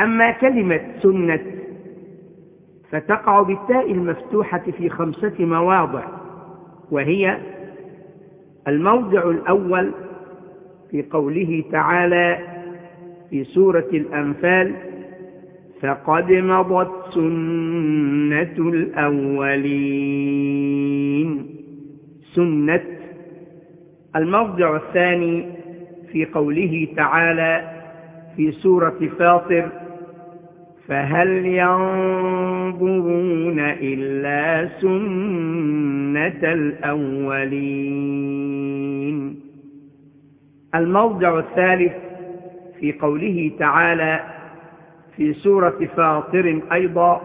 أما كلمة سنة فتقع بالتاء المفتوحة في خمسة مواضع وهي الموضع الأول في قوله تعالى في سورة الأنفال فقد مضت سنة الأولين سنة الموضع الثاني في قوله تعالى في سورة فاطر فهل ينظرون إلا سنة الأولين؟ الموضع الثالث في قوله تعالى في سورة فاطر أيضا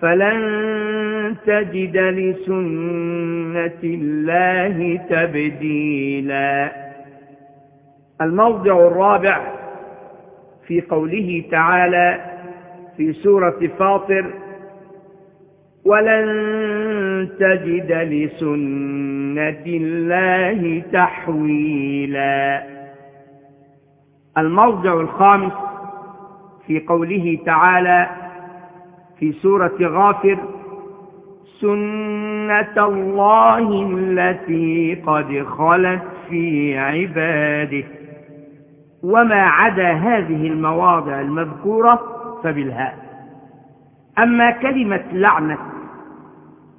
فلن تجد لسنة الله تبديلا. الموضع الرابع في قوله تعالى في سورة فاطر ولن تجد لسنة الله تحويلا. الموضع الخامس في قوله تعالى في سورة غافر سنة الله التي قد خلت في عباده. وما عدا هذه المواضع المذكورة فبالهاء أما كلمة لعنة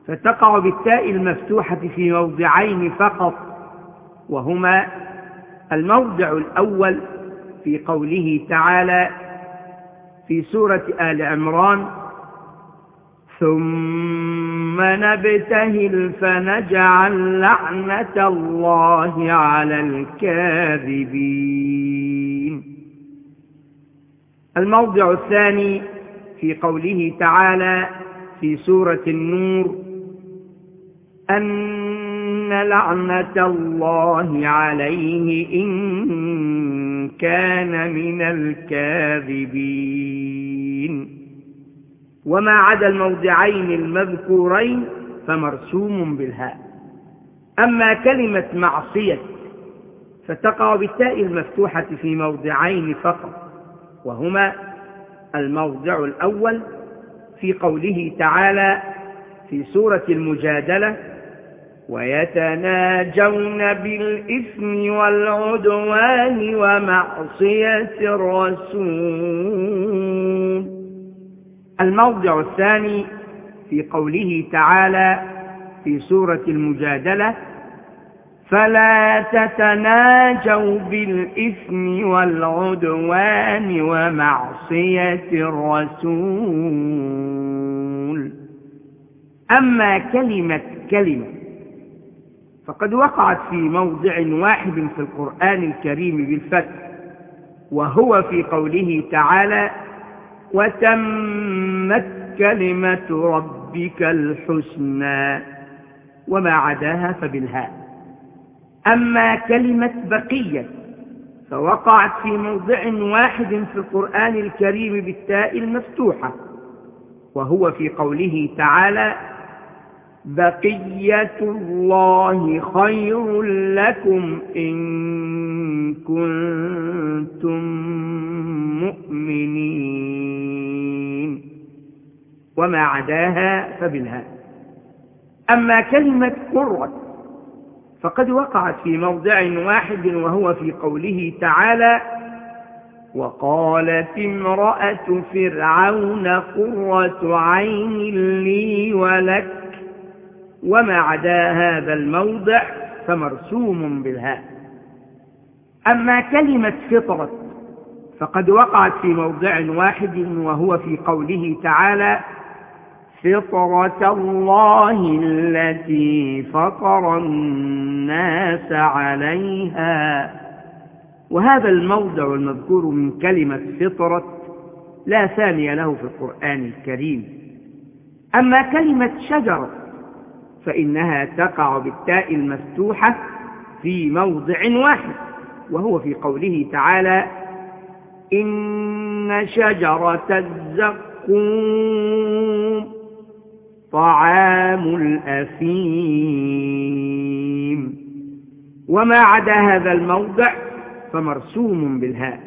فتقع بالتاء المفتوحة في موضعين فقط وهما الموضع الأول في قوله تعالى في سورة آل عمران ثم نبتهل فنجعل لعنة الله على الكاذبين. الموضع الثاني في قوله تعالى في سورة النور أن لعنة الله عليه إن كان من الكاذبين. وما عدا الموضعين المذكورين فمرسوم بالهاء. أما كلمة معصية فتقع بالتاء المفتوحة في موضعين فقط. وهما الموضع الأول في قوله تعالى في سورة المجادلة ويتناجون بالإثم والعدوان ومعصية الرسول. الموضع الثاني في قوله تعالى في سورة المجادلة فلا تتناجوا بالإثم والعدوان ومعصية الرسول. أما كلمة كلمة فقد وقعت في موضع واحد في القرآن الكريم بالفتح وهو في قوله تعالى وتمت كلمة ربك الحسنى وما عداها فبالهاء. أما كلمة بقية فوقعت في موضع واحد في القرآن الكريم بالتاء المفتوحة وهو في قوله تعالى بقية الله خير لكم إن كنتم مؤمنين. وما عداها فبالها أما كلمة قرة فقد وقعت في موضع واحد وهو في قوله تعالى وقالت امرأة فرعون قرة عين لي ولك وما عدا هذا الموضع فمرسوم بالهاء. أما كلمة فطرة فقد وقعت في موضع واحد وهو في قوله تعالى فطرة الله التي فطر الناس عليها. وهذا الموضع المذكور من كلمة فطرة لا ثاني له في القرآن الكريم. أما كلمة شجرة فإنها تقع بالتاء المفتوحة في موضع واحد وهو في قوله تعالى إن شجرة الزقوم طعام الأثيم. وما عدا هذا الموضع فمرسوم بالهاء.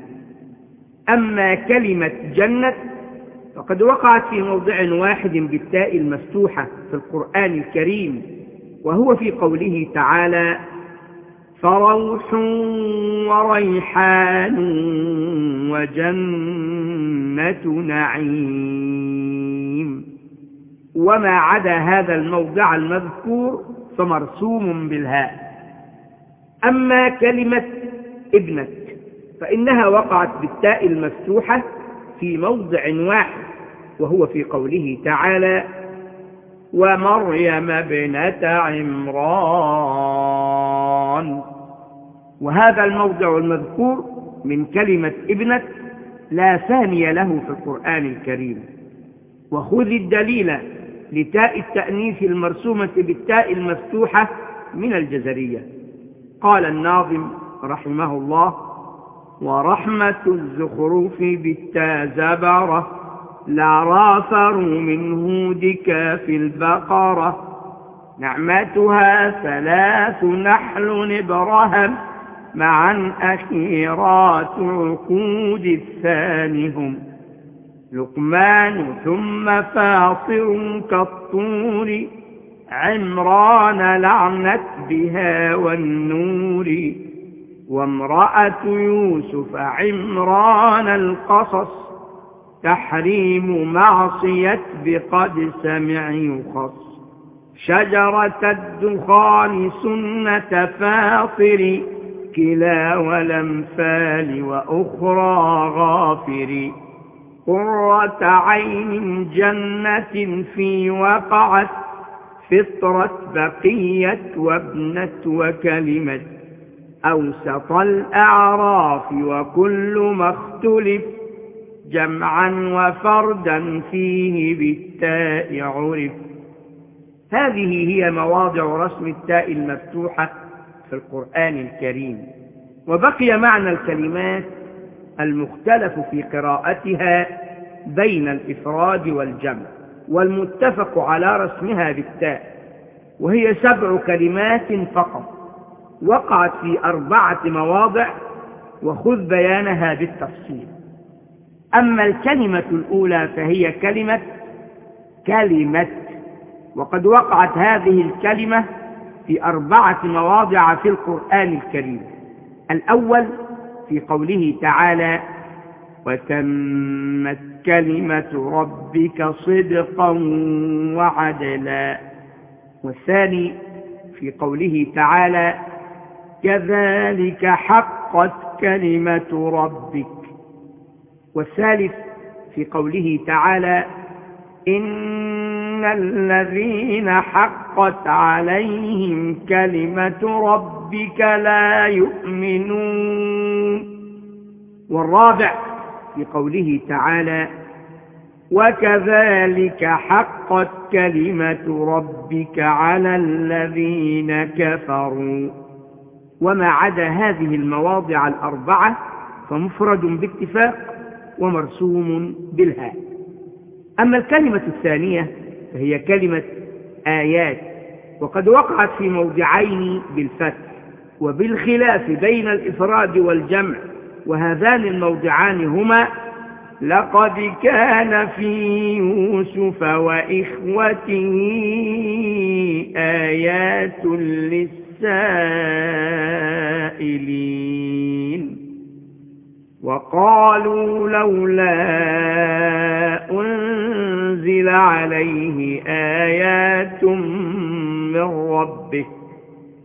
أما كلمة جنة فقد وقعت في موضع واحد بالتاء المفتوحة في القرآن الكريم وهو في قوله تعالى فروح وريحان وجنة نعيم. وما عدا هذا الموضع المذكور فمرسوم بالهاء. أما كلمة ابنة فإنها وقعت بالتاء المفتوحة في موضع واحد وهو في قوله تعالى ومريم ابنة عمران. وهذا الموضع المذكور من كلمة ابنة لا ثاني له في القرآن الكريم. وخذ الدليل لتاء التأنيث المرسومة بالتاء المفتوحة من الجزرية. قال الناظم رحمه الله ورحمة الزخرف بالتا زبرة لا رافر من هودك في البقرة. نعمتها ثلاث نحل نبرهم معا أخيرات عقود الثانهم لقمان ثم فاطر كالطور عمران لعنت بها والنور وامرأة يوسف عمران القصص تحريم معصية بقد سمع يخص شجرة الدخان سنة فاطر كلا والأمثال وأخرى غافر. قرة عين جنة في وقعت فطرة بقية وابنة وكلمة أوسط الأعراف وكل ما اختلف جمعا وفردا فيه بالتاء عرف. هذه هي مواضع رسم التاء المفتوحة في القرآن الكريم. وبقي معنى الكلمات المختلف في قراءتها بين الإفراد والجمع والمتفق على رسمها بالتاء وهي سبع كلمات فقط وقعت في أربعة مواضع وخذ بيانها بالتفصيل. أما الكلمة الأولى فهي كلمة كلمة وقد وقعت هذه الكلمة في أربعة مواضع في القرآن الكريم. الأول في قوله تعالى وتمت كلمة ربك صدقا وعدلا. والثاني في قوله تعالى كذلك حقت كلمة ربك. والثالث في قوله تعالى إن الذين حقت عليهم كلمة ربك لا يؤمنون والرابع في قوله تعالى وكذلك حقت كلمة ربك على الذين كفروا وما عدا هذه المواضع الأربعة فمفرد باتفاق ومرسوم بالهاء. أما الكلمة الثانية فهي كلمة آيات وقد وقعت في موضعين بالفتح وبالخلاف بين الإفراد والجمع وهذان الموضعان هما لقد كان في يوسف وإخوته آيات للسائلين وقالوا لولا أنزل عليه آيات من ربه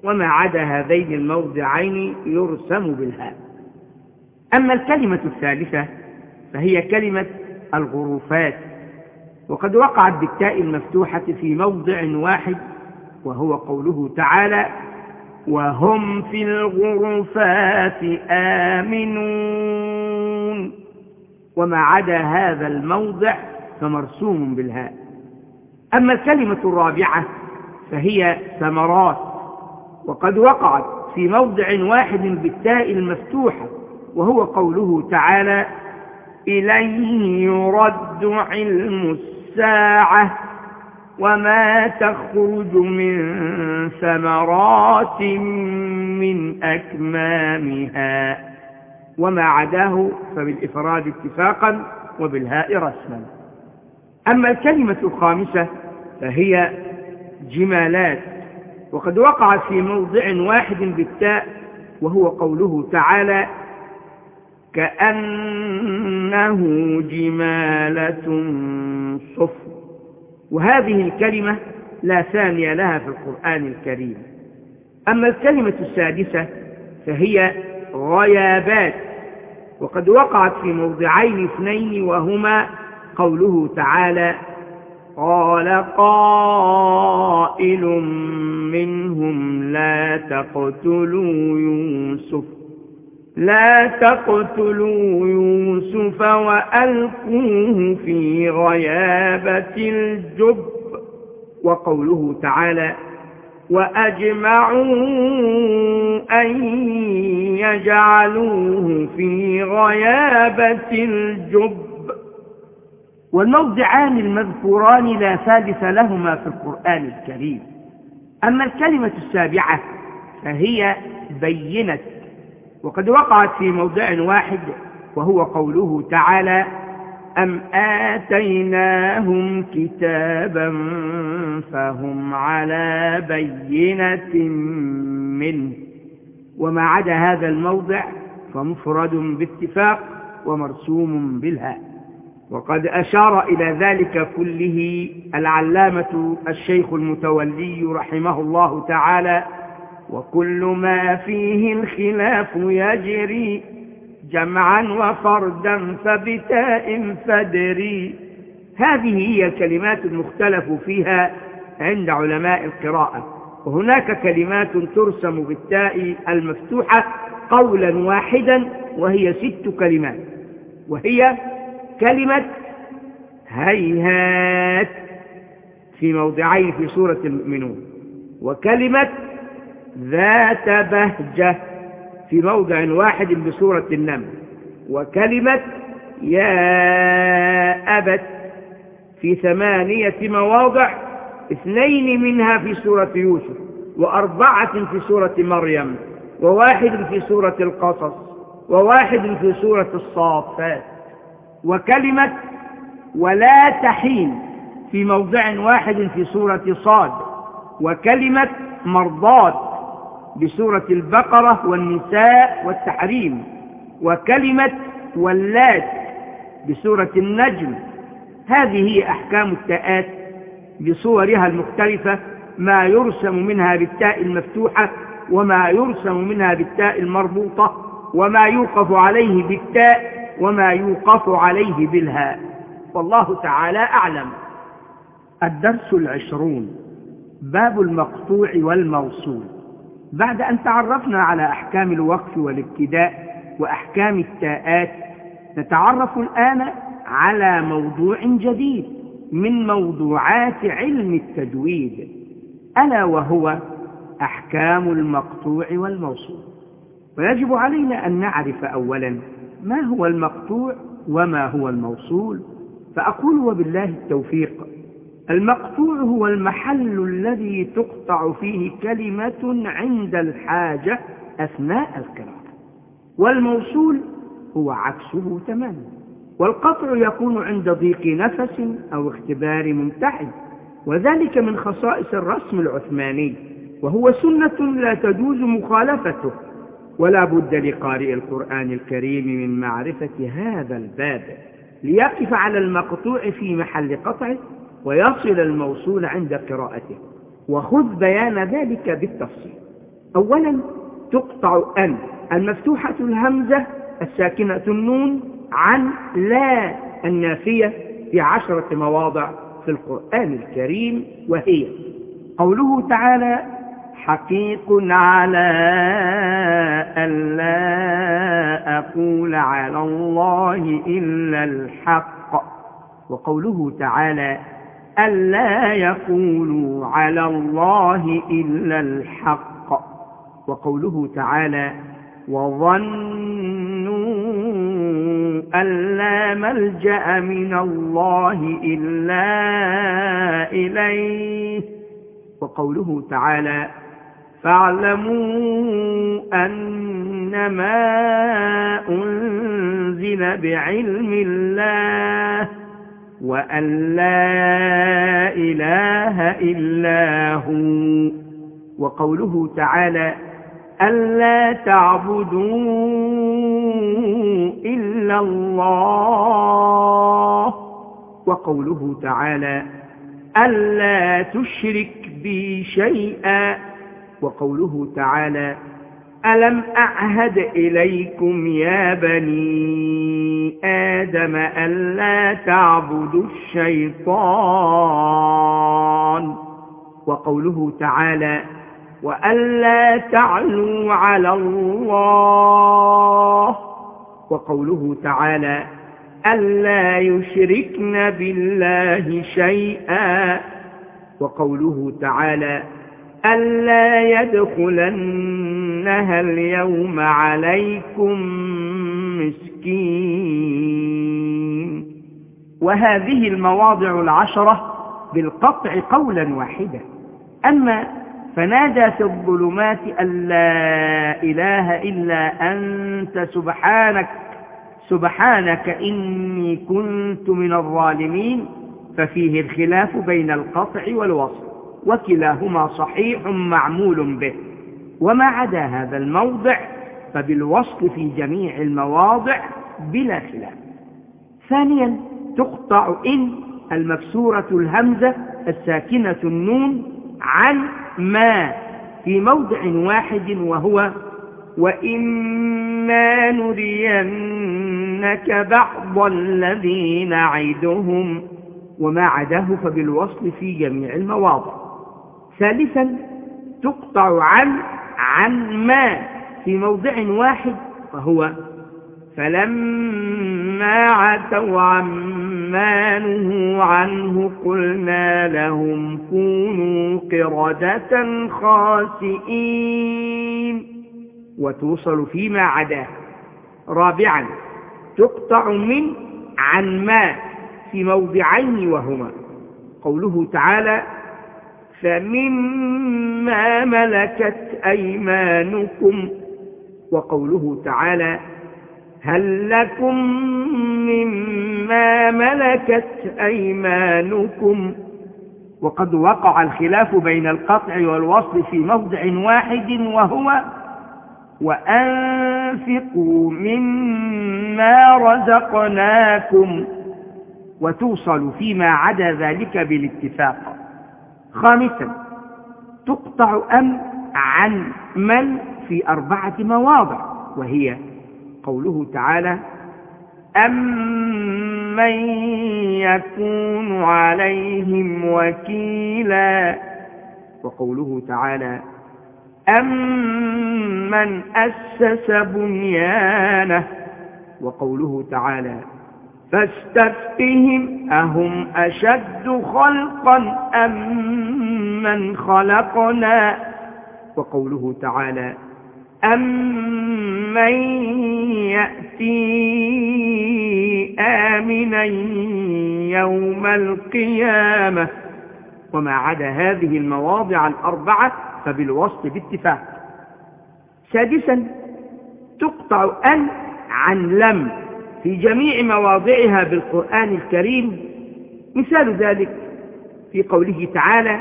وما عدا هذين الموضعين يرسم بالهاء. أما الكلمة الثالثة فهي كلمة الغروفات وقد وقعت بالتاء المفتوحة في موضع واحد وهو قوله تعالى وهم في الغرفات آمنون. وما عدا هذا الموضع فمرسوم بالهاء. أما الكلمة الرابعة فهي ثمرات وقد وقعت في موضع واحد بالتاء المفتوحة وهو قوله تعالى إليه يرد علم الساعة وما تخرج من ثمرات من أكمامها. وما عداه فبالإفراد اتفاقا وبالهاء رسما. أما الكلمة الخامسة فهي جمالات وقد وقعت في موضع واحد بالتاء وهو قوله تعالى كأنه جمالة صفر وهذه الكلمة لا ثاني لها في القرآن الكريم. أما الكلمة السادسة فهي غيابات وقد وقعت في موضعين اثنين وهما قوله تعالى قال قائل منهم لا تقتلوا يوسف لا تقتلوا يوسف وألقوه في غيابة الجب. وقوله تعالى وأجمعوا أن يجعلوه في غيابة الجب. والموضعان المذكوران لا ثالث لهما في القرآن الكريم. أما الكلمة السابعة فهي بينت وقد وقعت في موضع واحد وهو قوله تعالى أم آتيناهم كتابا فهم على بينة منه. وما عدا هذا الموضع فمفرد باتفاق ومرسوم بالهاء. وقد أشار إلى ذلك كله العلامة الشيخ المتولي رحمه الله تعالى وكل ما فيه الخلاف يجري جمعا وفردا فبتاء فدري. هذه هي الكلمات المختلف فيها عند علماء القراءة وهناك كلمات ترسم بالتاء المفتوحة قولا واحدا وهي ست كلمات وهي كلمة هيهات في موضعين في سورة المؤمنون وكلمة ذات بهجة في موضع واحد بسورة النمل وكلمة يا أبت في ثمانية مواضع اثنين منها في سورة يوسف وأربعة في سورة مريم وواحد في سورة القصص وواحد في سورة الصافات. وكلمة ولا تحين في موضع واحد في سورة صاد وكلمة مرضات بسورة البقرة والنساء والتحريم وكلمة ولات بسورة النجم. هذه هي أحكام التاءات بصورها المختلفة ما يرسم منها بالتاء المفتوحة وما يرسم منها بالتاء المربوطة وما يوقف عليه بالتاء وما يوقف عليه بالهاء والله تعالى أعلم. الدرس العشرون. باب المقطوع والموصول. بعد أن تعرفنا على أحكام الوقف والابتداء وأحكام التاءات نتعرف الآن على موضوع جديد من موضوعات علم التجويد. ألا وهو أحكام المقطوع والموصول. ويجب علينا أن نعرف أولا ما هو المقطوع وما هو الموصول؟ فأقول وبالله التوفيق. المقطوع هو المحل الذي تقطع فيه كلمة عند الحاجة أثناء القراءة. والموصول هو عكسه تماما. والقطع يكون عند ضيق نفس أو اختبار ممتحن. وذلك من خصائص الرسم العثماني. وهو سنة لا تجوز مخالفته. ولا بد لقارئ القرآن الكريم من معرفة هذا الباب ليقف على المقطوع في محل قطعه ويصل الموصول عند قراءته. وخذ بيان ذلك بالتفصيل. أولا تقطع أن. المفتوحة الهمزة الساكنة النون عن لا النافية في عشرة مواضع في القرآن الكريم وهي قوله تعالى حقيق على أن لا أقول على الله إلا الحق. وقوله تعالى ألا يقولوا على الله إلا الحق. وقوله تعالى وظنوا أن لا ملجأ من الله إلا إليه. وقوله تعالى فاعلموا أنما أنزل بعلم الله وأن لا إله إلا هو وقوله تعالى ألا تعبدوا إلا الله وقوله تعالى ألا تشرك بي شيئا وقوله تعالى ألم أعهد إليكم يا بني آدم ألا تعبدوا الشيطان وقوله تعالى وألا تعلوا على الله وقوله تعالى ألا يشركن بالله شيئا وقوله تعالى ألا يدخلنها اليوم عليكم مسكين وهذه المواضع العشرة بالقطع قولا واحدا أما فنادى في الظلمات أن لا إله إلا أنت سبحانك سبحانك إني كنت من الظالمين ففيه الخلاف بين القطع والوصف وكلاهما صحيح معمول به. وما عدا هذا الموضع فبالوصف في جميع المواضع بلا خلاف. ثانيا تقطع إن المكسورة الهمزة الساكنة النون عن ما في موضع واحد وهو وإما نرينك بعض الذي نعدهم. وما عداه فبالوصل في جميع المواضع. ثالثا تقطع عن عن ما في موضع واحد وهو فلما عتوا عما نهوا عنه قلنا لهم كونوا قردة خاسئين. وتوصل فيما عداه رابعا تقطع من عن ما في موضعين وهما. قوله تعالى فمما ملكت أيمانكم وقوله تعالى هل لكم مما ملكت أيمانكم وقد وقع الخلاف بين القطع والوصل في موضع واحد وهو وأنفقوا مما رزقناكم وتوصل فيما عدا ذلك بالاتفاق. خامسا تقطع أم عن من في أربعة مواضع وهي قوله تعالى أمن يكون عليهم وكيلا. وقوله تعالى أمن أسس بنيانه. وقوله تعالى فاستفتهم أهم أشد خلقا أم من خلقنا؟ وقوله تعالى أمن يأتي آمنا يوم القيامة؟ وما عدا هذه المواضع الأربعة فبالوصف باتفاق. سادسا تقطع أن عن لم. في جميع مواضعها بالقرآن الكريم. مثال ذلك في قوله تعالى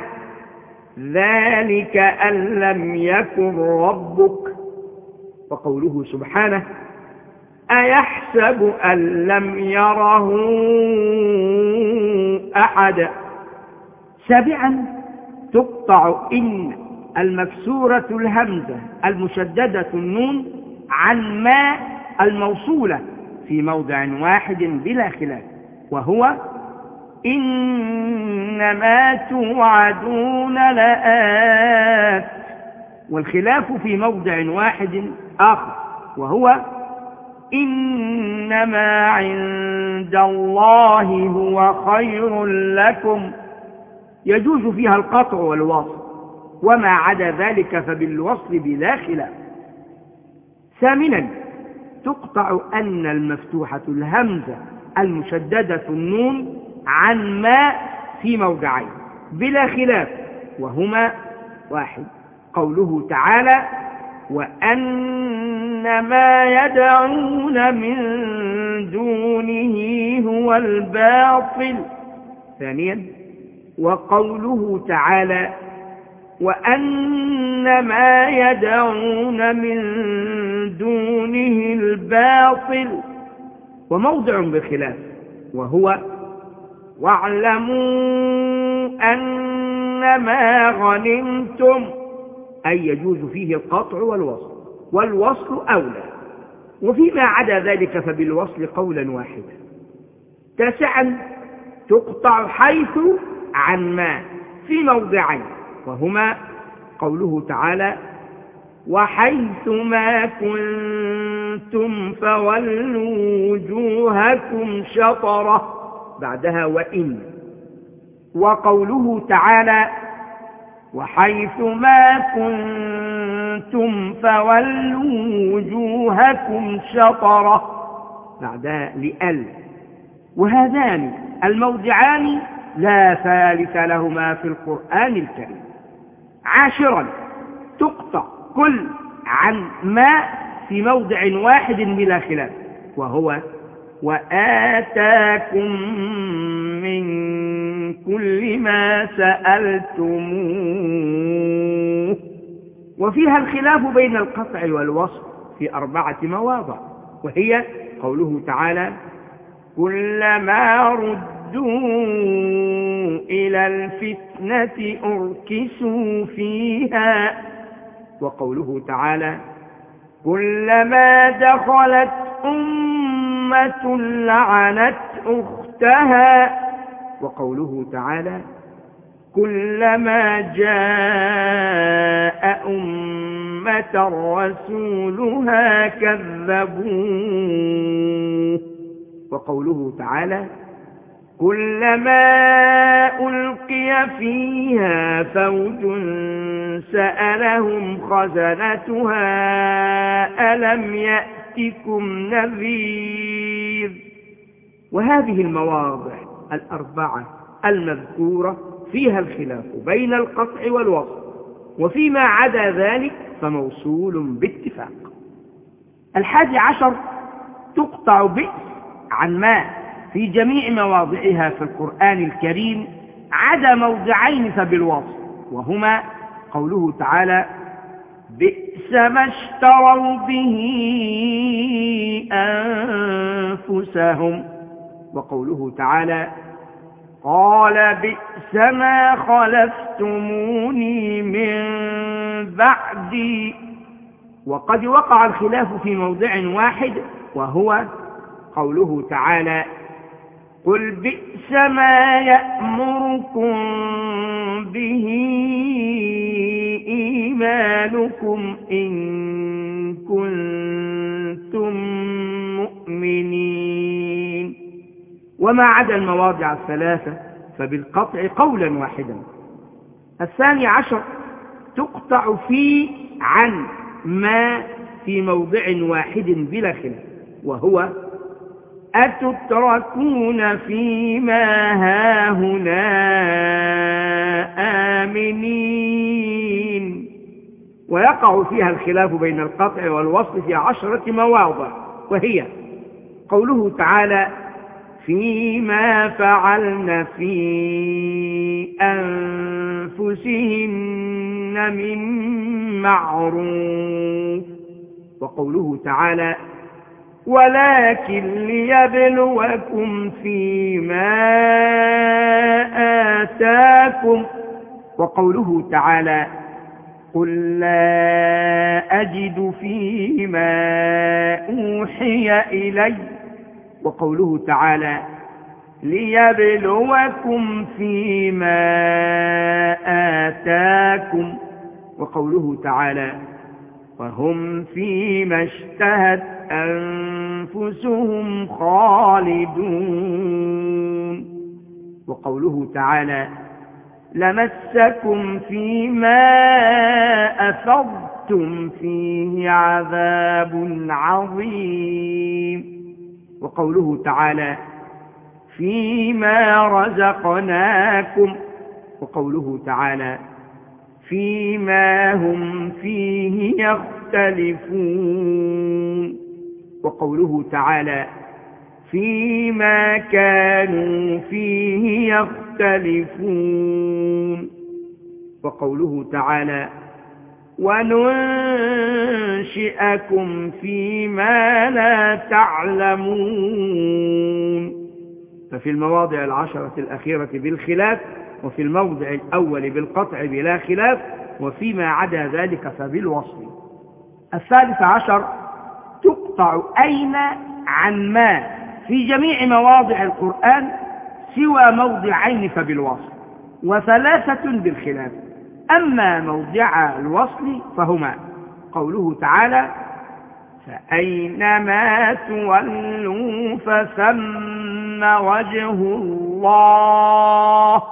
ذلك أن لم يكن ربك. وقوله سبحانه أيحسب أن لم يره أحد. سابعا تقطع إن المكسورة الهمزة المشددة النون عن ما الموصولة في موضع واحد بلا خلاف وهو إنما توعدون لآت. والخلاف في موضع واحد آخر وهو إنما عند الله هو خير لكم. يجوز فيها القطع والوصف وما عدا ذلك فبالوصل بلا خلاف. ثامنا تقطع أن المفتوحة الهمزة المشددة النون عن ما في موضعين بلا خلاف وهما واحد. وقوله تعالى وأن ما يدعون من دونه هو الباطل. ثانيا وقوله تعالى وأن ما يدعون من دونه الباطل وموضع بخلاف وهو واعلموا أن ما غنمتم أي يجوز فيه القطع والوصل والوصل أولى وفيما عدا ذلك فبالوصل قولا واحدا تاسعا تقطع حيث عن ما في موضعين وهما قوله تعالى وحيث ما كنتم فولوا وجوهكم شطرة بعدها وإن وقوله تعالى وحيث ما كنتم فولوا وجوهكم شطرة بعدها لأل وهذان الموضعان لا ثالث لهما في القرآن الكريم عاشرا. تقطع كل عن ما في موضع واحد بلا خلاف. وهو وآتاكم من كل ما سألتموه. وفيها الخلاف بين القطع والوصف في أربعة مواضع. وهي قوله تعالى كلما ردوا إلى الفتنة أركسوا فيها وقوله تعالى كلما دخلت أمة لعنت أختها وقوله تعالى كلما جاء أمة رسولها كذبوه وقوله تعالى كلما ألقي فيها فوج سألهم خزنتها ألم يأتكم نذير؟ وهذه المواضع الأربعة المذكورة فيها الخلاف بين القطع والوصف وفيما عدا ذلك فموصول باتفاق. الحادي عشر تقطع بئس عن ما في جميع مواضعها في القرآن الكريم عدا موضعين فبالوصف وهما قوله تعالى بئس ما اشتروا به أنفسهم وقوله تعالى قال بئس ما خلفتموني من بعدي وقد وقع الخلاف في موضع واحد وهو قوله تعالى قل بئس ما يأمركم به إيمانكم إن كنتم مؤمنين وما عدا المواضع الثلاثة فبالقطع قولا واحدا الثاني عشر تقطع في عن ما في موضع واحد بلا خلاف وهو أتتركون فيما هاهنا آمنين؟ ويقع فيها الخلاف بين القطع والوصل في عشرة مواضع وهي قوله تعالى فيما فعلن في أنفسهن من معروف وقوله تعالى ولكن ليبلوكم فيما آتاكم. وقوله تعالى قل لا أجد فيما أوحي إلي. وقوله تعالى ليبلوكم فيما آتاكم. وقوله تعالى وهم فيما اشتهت أنفسهم خالدون. وقوله تعالى لمسكم فيما أفضتم فيه عذاب عظيم. وقوله تعالى فيما رزقناكم. وقوله تعالى فيما هم فيه يختلفون. وقوله تعالى فيما كانوا فيه يختلفون وقوله تعالى وننشئكم فيما لا تعلمون ففي المواضع العشرة الأخيرة بالخلاف وفي الموضع الأول بالقطع بلا خلاف وفيما عدا ذلك فبالوصل الثالث عشر تقطع أين عن ما في جميع مواضع القرآن سوى موضعين فبالوصل وثلاثة بالخلاف. أما موضع الوصل فهما قوله تعالى فأينما تولوا فثم وجه الله؟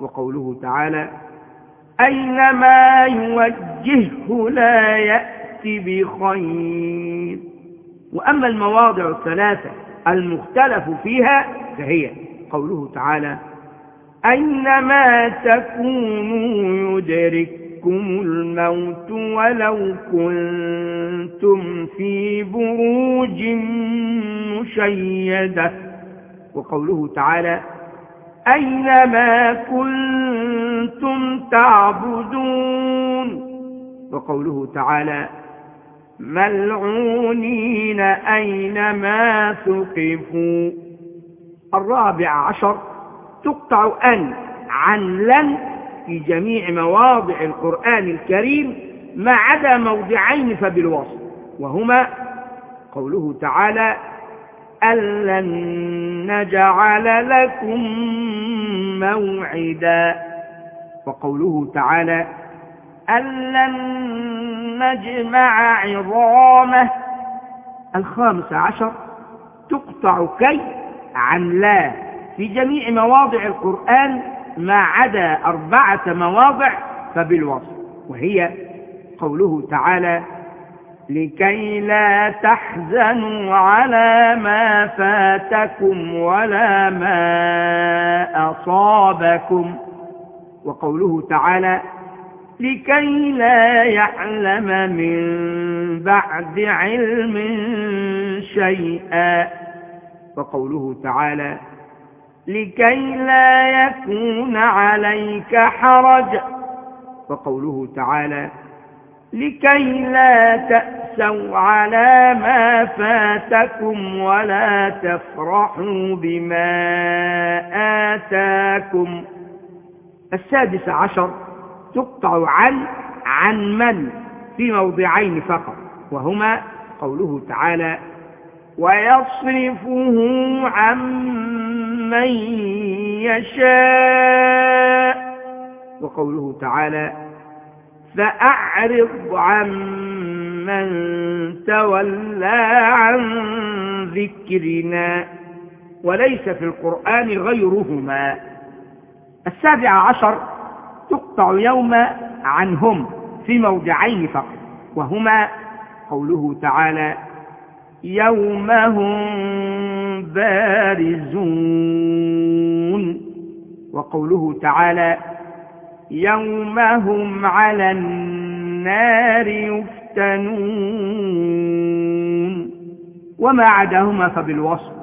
وقوله تعالى أينما يوجهه لا يأتي بخير. وأما المواضع الثلاثة المختلف فيها فهي قوله تعالى أينما تكونوا يدرككم الموت ولو كنتم في بروج مشيدة وقوله تعالى أينما كنتم تعبدون وقوله تعالى ملعونين أينما ثقفوا. الرابع عشر تقطع أن عن لن في جميع مواضع القرآن الكريم ما عدا موضعين فبالوصف وهما قوله تعالى ألن نجعل لكم موعدا. وقوله تعالى ألن نجمع عظامه. الخامس عشر تقطع كي عن لا. في جميع مواضع القرآن ما عدا أربعة مواضع فبالوصف. وهي قوله تعالى لكي لا تحزنوا على ما فاتكم ولا ما أصابكم. وقوله تعالى لكي لا يعلم من بعد علم شيئا. وقوله تعالى لكي لا يكون عليك حرج. وقوله تعالى لكي لا تأسوا على ما فاتكم ولا تفرحوا بما آتاكم. السادس عشر تقطع عن عن من؟ في موضعين فقط وهما قوله تعالى ويصرفه عن من يشاء وقوله تعالى فأعرض عن من تولى عن ذكرنا وليس في القرآن غيرهما. السابع عشر تقطع يوم عنهم في موضعين فقط وهما قوله تعالى يوم هم بارزون وقوله تعالى يوم هم على النار يفتنون وما عداهما فبالوصف.